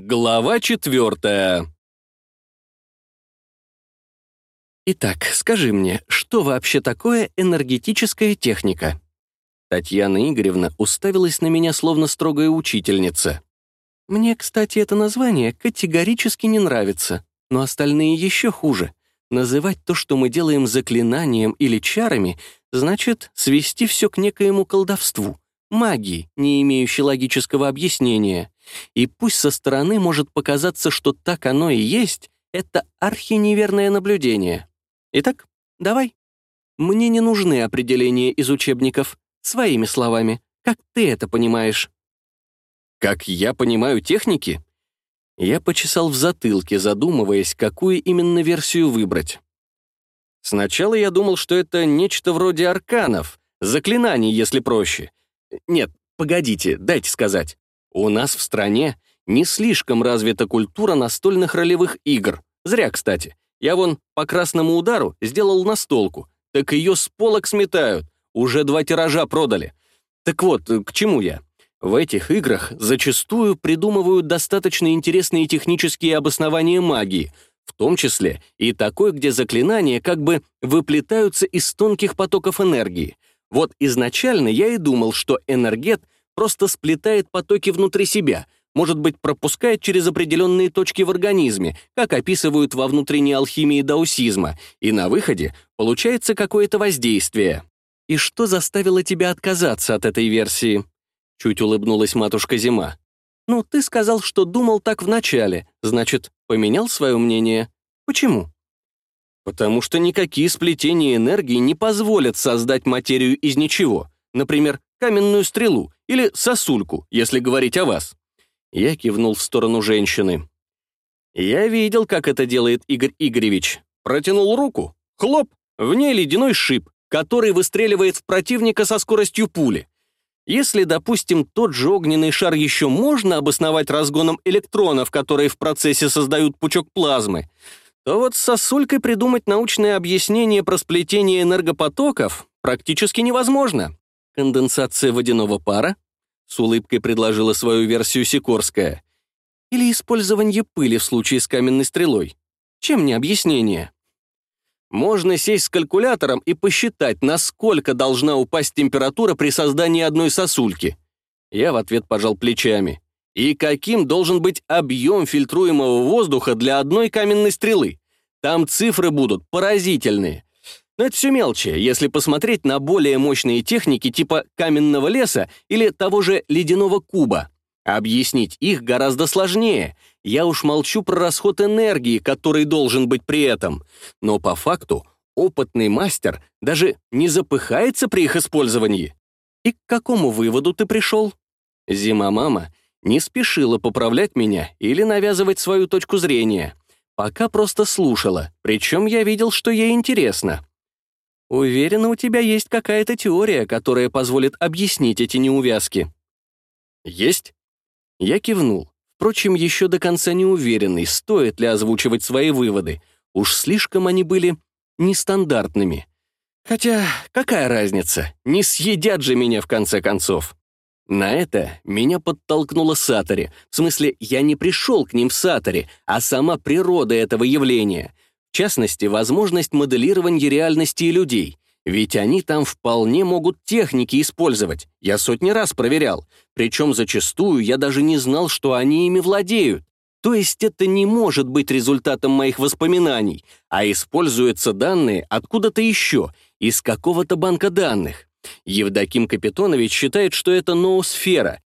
Глава четвертая. Итак, скажи мне, что вообще такое энергетическая техника? Татьяна Игоревна уставилась на меня словно строгая учительница. Мне, кстати, это название категорически не нравится, но остальные еще хуже. Называть то, что мы делаем заклинанием или чарами, значит свести все к некоему колдовству, магии, не имеющей логического объяснения. И пусть со стороны может показаться, что так оно и есть, это архиневерное наблюдение. Итак, давай. Мне не нужны определения из учебников. Своими словами, как ты это понимаешь? Как я понимаю техники? Я почесал в затылке, задумываясь, какую именно версию выбрать. Сначала я думал, что это нечто вроде арканов, заклинаний, если проще. Нет, погодите, дайте сказать. У нас в стране не слишком развита культура настольных ролевых игр. Зря, кстати. Я вон по красному удару сделал настолку, так ее с полок сметают. Уже два тиража продали. Так вот, к чему я? В этих играх зачастую придумывают достаточно интересные технические обоснования магии, в том числе и такой, где заклинания как бы выплетаются из тонких потоков энергии. Вот изначально я и думал, что энергет — просто сплетает потоки внутри себя, может быть, пропускает через определенные точки в организме, как описывают во внутренней алхимии даусизма, и на выходе получается какое-то воздействие. «И что заставило тебя отказаться от этой версии?» Чуть улыбнулась матушка Зима. «Ну, ты сказал, что думал так вначале, значит, поменял свое мнение. Почему?» «Потому что никакие сплетения энергии не позволят создать материю из ничего, например, каменную стрелу, или сосульку, если говорить о вас». Я кивнул в сторону женщины. «Я видел, как это делает Игорь Игоревич. Протянул руку. Хлоп! В ней ледяной шип, который выстреливает в противника со скоростью пули. Если, допустим, тот же огненный шар еще можно обосновать разгоном электронов, которые в процессе создают пучок плазмы, то вот с сосулькой придумать научное объяснение про сплетение энергопотоков практически невозможно. Конденсация водяного пара? С улыбкой предложила свою версию Сикорская. Или использование пыли в случае с каменной стрелой? Чем не объяснение? Можно сесть с калькулятором и посчитать, насколько должна упасть температура при создании одной сосульки. Я в ответ пожал плечами. И каким должен быть объем фильтруемого воздуха для одной каменной стрелы? Там цифры будут поразительные. Но это все мелочи, если посмотреть на более мощные техники типа каменного леса или того же ледяного куба. Объяснить их гораздо сложнее. Я уж молчу про расход энергии, который должен быть при этом. Но по факту опытный мастер даже не запыхается при их использовании. И к какому выводу ты пришел? Зима-мама не спешила поправлять меня или навязывать свою точку зрения. Пока просто слушала, причем я видел, что ей интересно. Уверена, у тебя есть какая-то теория, которая позволит объяснить эти неувязки. Есть? Я кивнул. Впрочем, еще до конца не уверенный, стоит ли озвучивать свои выводы. Уж слишком они были нестандартными. Хотя, какая разница? Не съедят же меня в конце концов. На это меня подтолкнула Сатори. В смысле, я не пришел к ним в Сатори, а сама природа этого явления. В частности, возможность моделирования реальности и людей. Ведь они там вполне могут техники использовать. Я сотни раз проверял. Причем зачастую я даже не знал, что они ими владеют. То есть это не может быть результатом моих воспоминаний, а используются данные откуда-то еще, из какого-то банка данных. Евдоким Капитонович считает, что это ноосфера,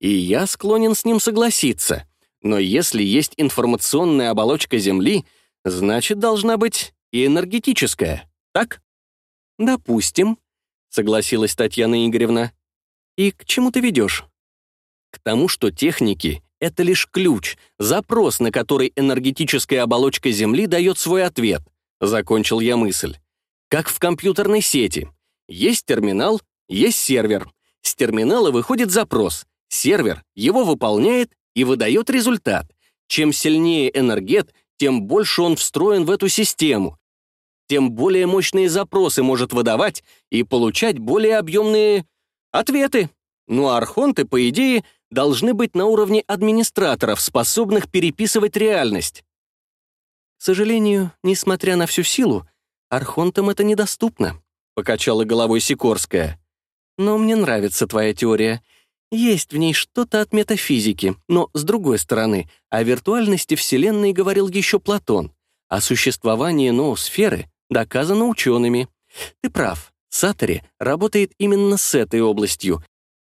и я склонен с ним согласиться. Но если есть информационная оболочка Земли — Значит, должна быть и энергетическая, так? Допустим, согласилась Татьяна Игоревна. И к чему ты ведешь? К тому, что техники — это лишь ключ, запрос, на который энергетическая оболочка Земли дает свой ответ, закончил я мысль. Как в компьютерной сети. Есть терминал, есть сервер. С терминала выходит запрос. Сервер его выполняет и выдает результат. Чем сильнее энергет, тем больше он встроен в эту систему, тем более мощные запросы может выдавать и получать более объемные ответы. Ну а архонты, по идее, должны быть на уровне администраторов, способных переписывать реальность. К сожалению, несмотря на всю силу, архонтам это недоступно, покачала головой Сикорская. Но мне нравится твоя теория. Есть в ней что-то от метафизики, но, с другой стороны, о виртуальности Вселенной говорил еще Платон, а существование ноосферы доказано учеными. Ты прав, Сатори работает именно с этой областью,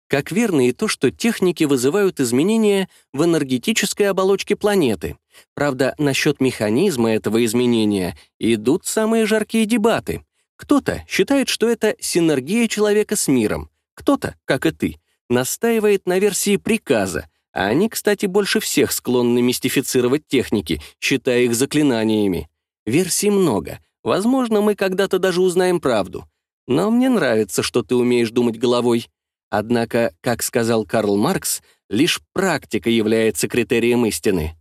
как верно и то, что техники вызывают изменения в энергетической оболочке планеты. Правда, насчет механизма этого изменения идут самые жаркие дебаты. Кто-то считает, что это синергия человека с миром, кто-то, как и ты, настаивает на версии приказа, а они, кстати, больше всех склонны мистифицировать техники, считая их заклинаниями. Версий много. Возможно, мы когда-то даже узнаем правду. Но мне нравится, что ты умеешь думать головой. Однако, как сказал Карл Маркс, лишь практика является критерием истины.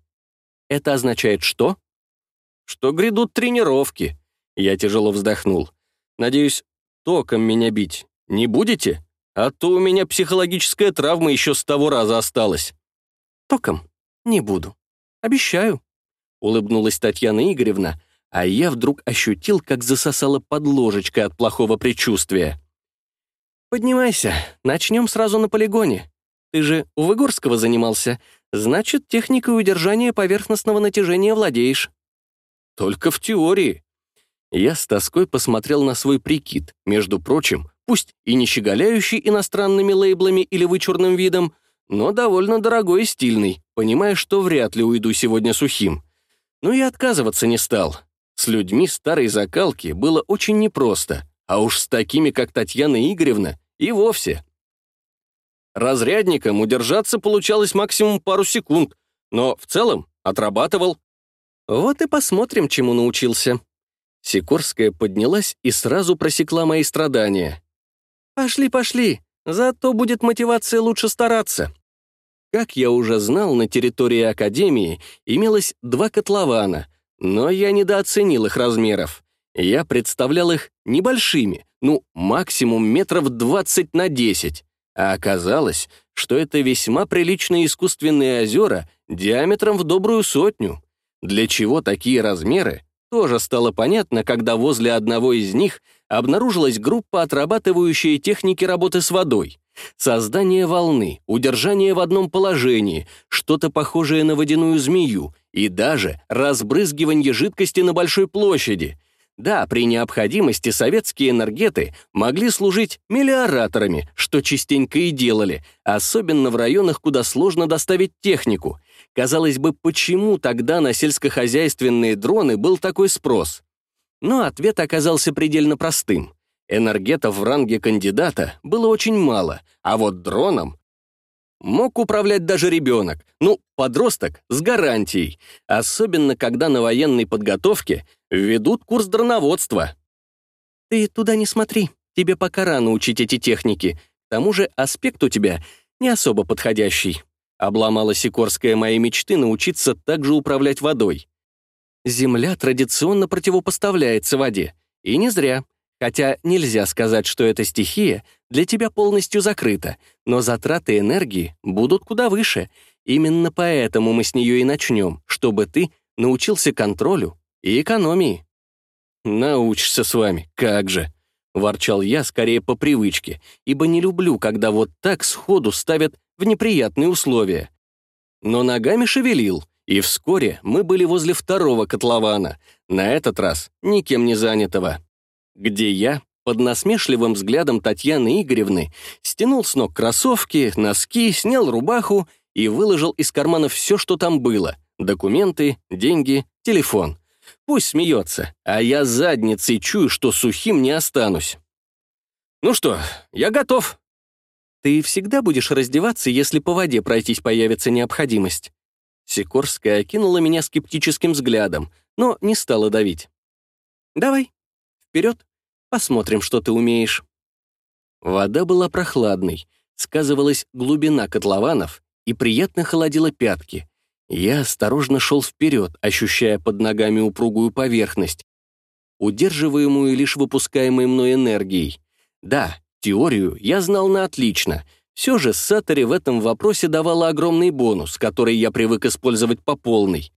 Это означает что? Что грядут тренировки. Я тяжело вздохнул. Надеюсь, током меня бить не будете? А то у меня психологическая травма еще с того раза осталась. Током не буду. Обещаю. Улыбнулась Татьяна Игоревна, а я вдруг ощутил, как засосала под ложечкой от плохого предчувствия. «Поднимайся, начнем сразу на полигоне. Ты же у Выгорского занимался, значит, техникой удержания поверхностного натяжения владеешь». «Только в теории». Я с тоской посмотрел на свой прикид, между прочим, пусть и не щеголяющий иностранными лейблами или вычурным видом, но довольно дорогой и стильный, понимая, что вряд ли уйду сегодня сухим. Но и отказываться не стал. С людьми старой закалки было очень непросто, а уж с такими, как Татьяна Игоревна, и вовсе. Разрядником удержаться получалось максимум пару секунд, но в целом отрабатывал. Вот и посмотрим, чему научился. Сикорская поднялась и сразу просекла мои страдания. «Пошли, пошли, зато будет мотивация лучше стараться». Как я уже знал, на территории Академии имелось два котлована, но я недооценил их размеров. Я представлял их небольшими, ну, максимум метров 20 на 10, а оказалось, что это весьма приличные искусственные озера диаметром в добрую сотню. Для чего такие размеры, тоже стало понятно, когда возле одного из них обнаружилась группа, отрабатывающая техники работы с водой. Создание волны, удержание в одном положении, что-то похожее на водяную змею и даже разбрызгивание жидкости на большой площади. Да, при необходимости советские энергеты могли служить мелиораторами, что частенько и делали, особенно в районах, куда сложно доставить технику — Казалось бы, почему тогда на сельскохозяйственные дроны был такой спрос? Но ответ оказался предельно простым. Энергетов в ранге кандидата было очень мало, а вот дроном мог управлять даже ребенок, ну, подросток с гарантией, особенно когда на военной подготовке ведут курс дроноводства. Ты туда не смотри, тебе пока рано учить эти техники, к тому же аспект у тебя не особо подходящий. Обломала Сикорская мои мечты научиться также управлять водой. Земля традиционно противопоставляется воде. И не зря. Хотя нельзя сказать, что эта стихия для тебя полностью закрыта, но затраты энергии будут куда выше. Именно поэтому мы с нее и начнем, чтобы ты научился контролю и экономии. «Научишься с вами, как же!» — ворчал я скорее по привычке, ибо не люблю, когда вот так сходу ставят в неприятные условия. Но ногами шевелил, и вскоре мы были возле второго котлована, на этот раз никем не занятого, где я, под насмешливым взглядом Татьяны Игоревны, стянул с ног кроссовки, носки, снял рубаху и выложил из кармана все, что там было — документы, деньги, телефон. Пусть смеется, а я задницей чую, что сухим не останусь. «Ну что, я готов», ты всегда будешь раздеваться, если по воде пройтись появится необходимость». Сикорская окинула меня скептическим взглядом, но не стала давить. «Давай, вперед, посмотрим, что ты умеешь». Вода была прохладной, сказывалась глубина котлованов и приятно холодила пятки. Я осторожно шел вперед, ощущая под ногами упругую поверхность, удерживаемую лишь выпускаемой мной энергией. Да, Теорию я знал на отлично. Все же Сатори в этом вопросе давала огромный бонус, который я привык использовать по полной.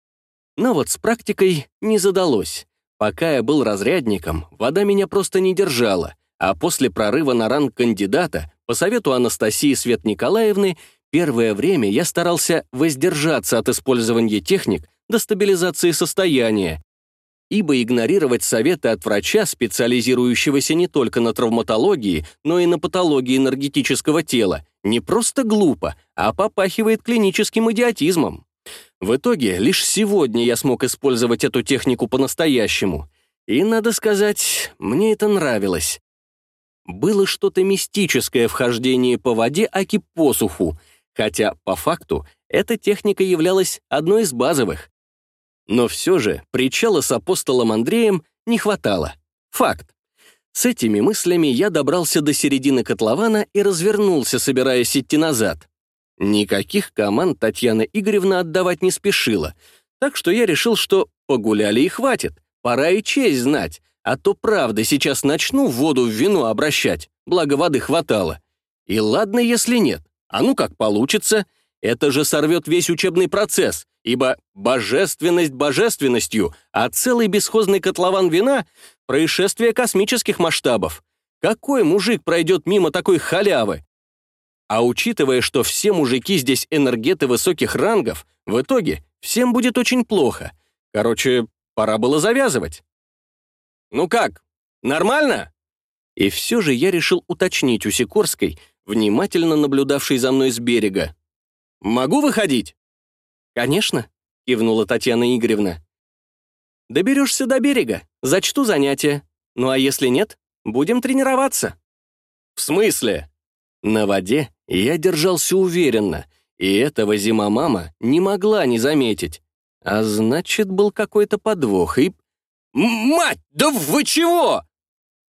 Но вот с практикой не задалось. Пока я был разрядником, вода меня просто не держала, а после прорыва на ранг кандидата, по совету Анастасии Свет Николаевны, первое время я старался воздержаться от использования техник до стабилизации состояния, ибо игнорировать советы от врача, специализирующегося не только на травматологии, но и на патологии энергетического тела, не просто глупо, а попахивает клиническим идиотизмом. В итоге, лишь сегодня я смог использовать эту технику по-настоящему. И, надо сказать, мне это нравилось. Было что-то мистическое в хождении по воде аки посуху, хотя, по факту, эта техника являлась одной из базовых. Но все же причала с апостолом Андреем не хватало. Факт. С этими мыслями я добрался до середины котлована и развернулся, собираясь идти назад. Никаких команд Татьяна Игоревна отдавать не спешила, так что я решил, что погуляли и хватит, пора и честь знать, а то правда сейчас начну воду в вино обращать, благо воды хватало. И ладно, если нет, а ну как получится, это же сорвет весь учебный процесс, ибо божественность божественностью, а целый бесхозный котлован вина — происшествие космических масштабов. Какой мужик пройдет мимо такой халявы? А учитывая, что все мужики здесь энергеты высоких рангов, в итоге всем будет очень плохо. Короче, пора было завязывать. «Ну как, нормально?» И все же я решил уточнить у Сикорской, внимательно наблюдавшей за мной с берега. «Могу выходить?» «Конечно», — кивнула Татьяна Игоревна. «Доберешься до берега, зачту занятия. Ну а если нет, будем тренироваться». «В смысле?» На воде я держался уверенно, и этого зима-мама не могла не заметить. А значит, был какой-то подвох, и... «Мать, да вы чего?»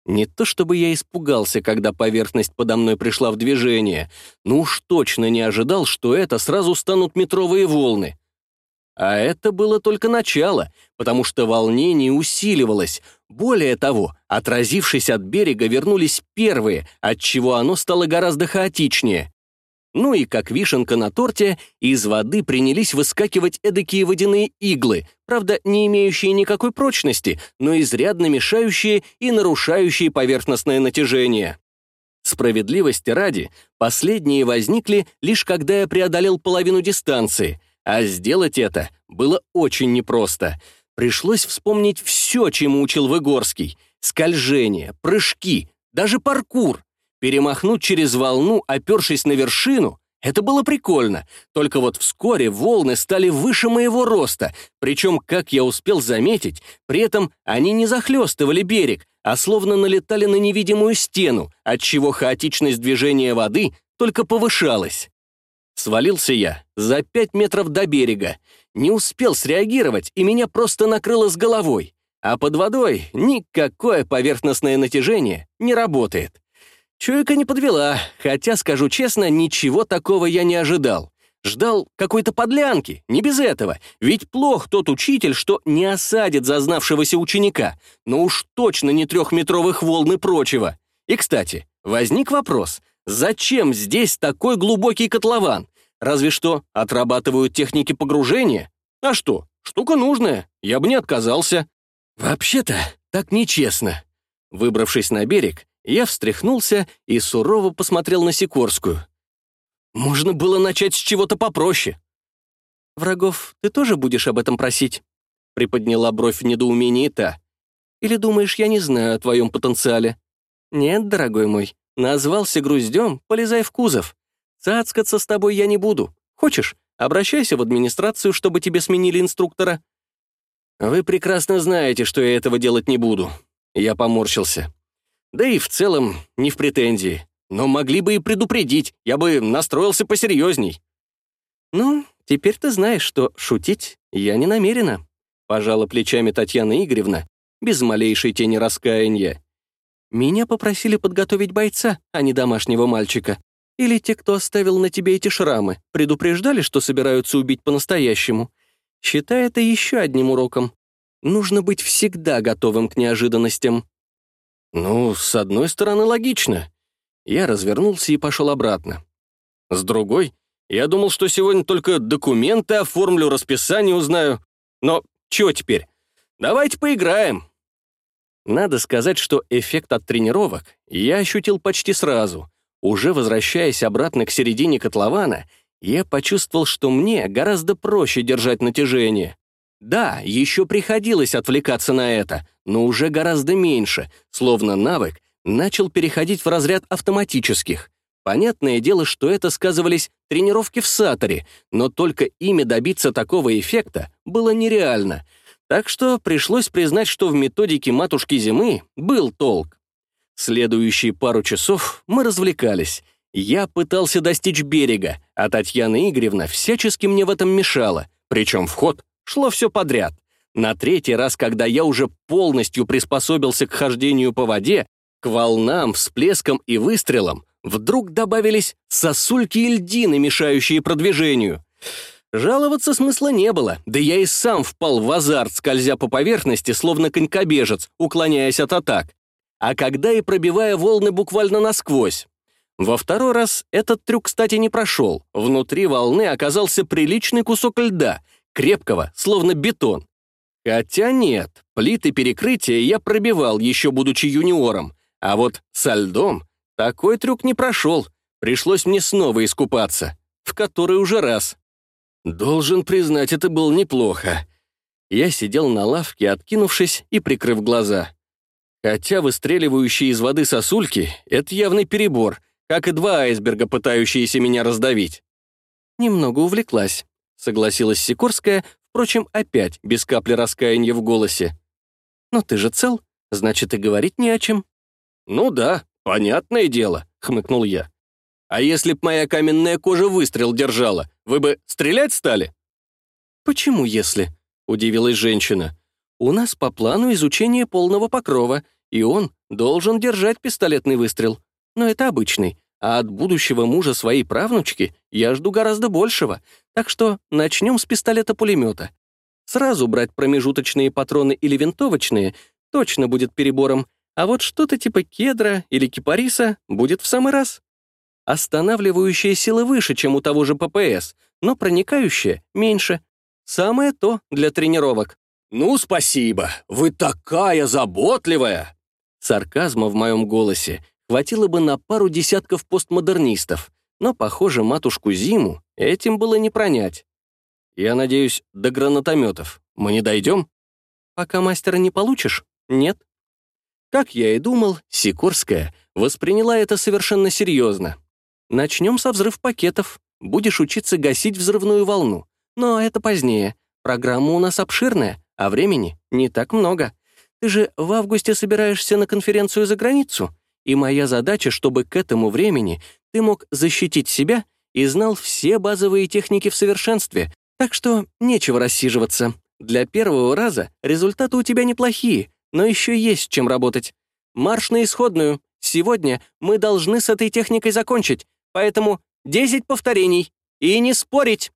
Не то чтобы я испугался, когда поверхность подо мной пришла в движение, но уж точно не ожидал, что это сразу станут метровые волны. А это было только начало, потому что волнение усиливалось. Более того, отразившись от берега, вернулись первые, отчего оно стало гораздо хаотичнее. Ну и как вишенка на торте, из воды принялись выскакивать эдакие водяные иглы, правда, не имеющие никакой прочности, но изрядно мешающие и нарушающие поверхностное натяжение. Справедливости ради, последние возникли лишь когда я преодолел половину дистанции, а сделать это было очень непросто. Пришлось вспомнить все, чему учил Выгорский. Скольжение, прыжки, даже паркур. Перемахнуть через волну, опершись на вершину, это было прикольно, только вот вскоре волны стали выше моего роста, причем, как я успел заметить, при этом они не захлестывали берег, а словно налетали на невидимую стену, отчего хаотичность движения воды только повышалась. Свалился я за пять метров до берега, не успел среагировать, и меня просто накрыло с головой, а под водой никакое поверхностное натяжение не работает. Чуйка не подвела, хотя, скажу честно, ничего такого я не ожидал. Ждал какой-то подлянки, не без этого, ведь плох тот учитель, что не осадит зазнавшегося ученика, но уж точно не трехметровых волн и прочего. И, кстати, возник вопрос, зачем здесь такой глубокий котлован? Разве что отрабатывают техники погружения? А что, штука нужная, я бы не отказался. Вообще-то, так нечестно. Выбравшись на берег, я встряхнулся и сурово посмотрел на Сикорскую. Можно было начать с чего-то попроще. «Врагов ты тоже будешь об этом просить?» Приподняла бровь в недоумении та. «Или думаешь, я не знаю о твоем потенциале?» «Нет, дорогой мой, назвался груздем, полезай в кузов. Цацкаться с тобой я не буду. Хочешь, обращайся в администрацию, чтобы тебе сменили инструктора». «Вы прекрасно знаете, что я этого делать не буду». Я поморщился. Да и в целом не в претензии. Но могли бы и предупредить, я бы настроился посерьезней. «Ну, теперь ты знаешь, что шутить я не намерена», пожала плечами Татьяна Игоревна, без малейшей тени раскаяния. «Меня попросили подготовить бойца, а не домашнего мальчика. Или те, кто оставил на тебе эти шрамы, предупреждали, что собираются убить по-настоящему. Считай это еще одним уроком. Нужно быть всегда готовым к неожиданностям». Ну, с одной стороны, логично. Я развернулся и пошел обратно. С другой, я думал, что сегодня только документы оформлю, расписание узнаю. Но чего теперь? Давайте поиграем. Надо сказать, что эффект от тренировок я ощутил почти сразу. Уже возвращаясь обратно к середине котлована, я почувствовал, что мне гораздо проще держать натяжение. Да, еще приходилось отвлекаться на это, но уже гораздо меньше, словно навык начал переходить в разряд автоматических. Понятное дело, что это сказывались тренировки в саторе, но только ими добиться такого эффекта было нереально. Так что пришлось признать, что в методике матушки зимы был толк. Следующие пару часов мы развлекались. Я пытался достичь берега, а Татьяна Игоревна всячески мне в этом мешала, причем в ход шло все подряд. На третий раз, когда я уже полностью приспособился к хождению по воде, к волнам, всплескам и выстрелам, вдруг добавились сосульки и льдины, мешающие продвижению. Жаловаться смысла не было, да я и сам впал в азарт, скользя по поверхности, словно конькобежец, уклоняясь от атак. А когда и пробивая волны буквально насквозь. Во второй раз этот трюк, кстати, не прошел. Внутри волны оказался приличный кусок льда, крепкого, словно бетон. Хотя нет, плиты перекрытия я пробивал, еще будучи юниором. А вот со льдом такой трюк не прошел. Пришлось мне снова искупаться. В который уже раз. Должен признать, это было неплохо. Я сидел на лавке, откинувшись и прикрыв глаза. Хотя выстреливающие из воды сосульки — это явный перебор, как и два айсберга, пытающиеся меня раздавить. Немного увлеклась, согласилась Сикорская, впрочем, опять без капли раскаяния в голосе. «Но ты же цел, значит, и говорить не о чем». «Ну да, понятное дело», — хмыкнул я. «А если б моя каменная кожа выстрел держала, вы бы стрелять стали?» «Почему если?» — удивилась женщина. «У нас по плану изучение полного покрова, и он должен держать пистолетный выстрел. Но это обычный, а от будущего мужа своей правнучки я жду гораздо большего, так что начнем с пистолета-пулемета. Сразу брать промежуточные патроны или винтовочные точно будет перебором, а вот что-то типа кедра или кипариса будет в самый раз. Останавливающая сила выше, чем у того же ППС, но проникающая меньше. Самое то для тренировок. «Ну, спасибо, вы такая заботливая!» Сарказма в моем голосе хватило бы на пару десятков постмодернистов, но, похоже, матушку Зиму этим было не пронять. Я надеюсь, до гранатометов мы не дойдем? Пока мастера не получишь? Нет. Как я и думал, Сикорская восприняла это совершенно серьезно. Начнем со взрыв пакетов. Будешь учиться гасить взрывную волну. Но это позднее. Программа у нас обширная, а времени не так много. Ты же в августе собираешься на конференцию за границу, и моя задача, чтобы к этому времени ты мог защитить себя и знал все базовые техники в совершенстве, так что нечего рассиживаться. Для первого раза результаты у тебя неплохие, но еще есть чем работать. Марш на исходную. Сегодня мы должны с этой техникой закончить, поэтому 10 повторений. И не спорить.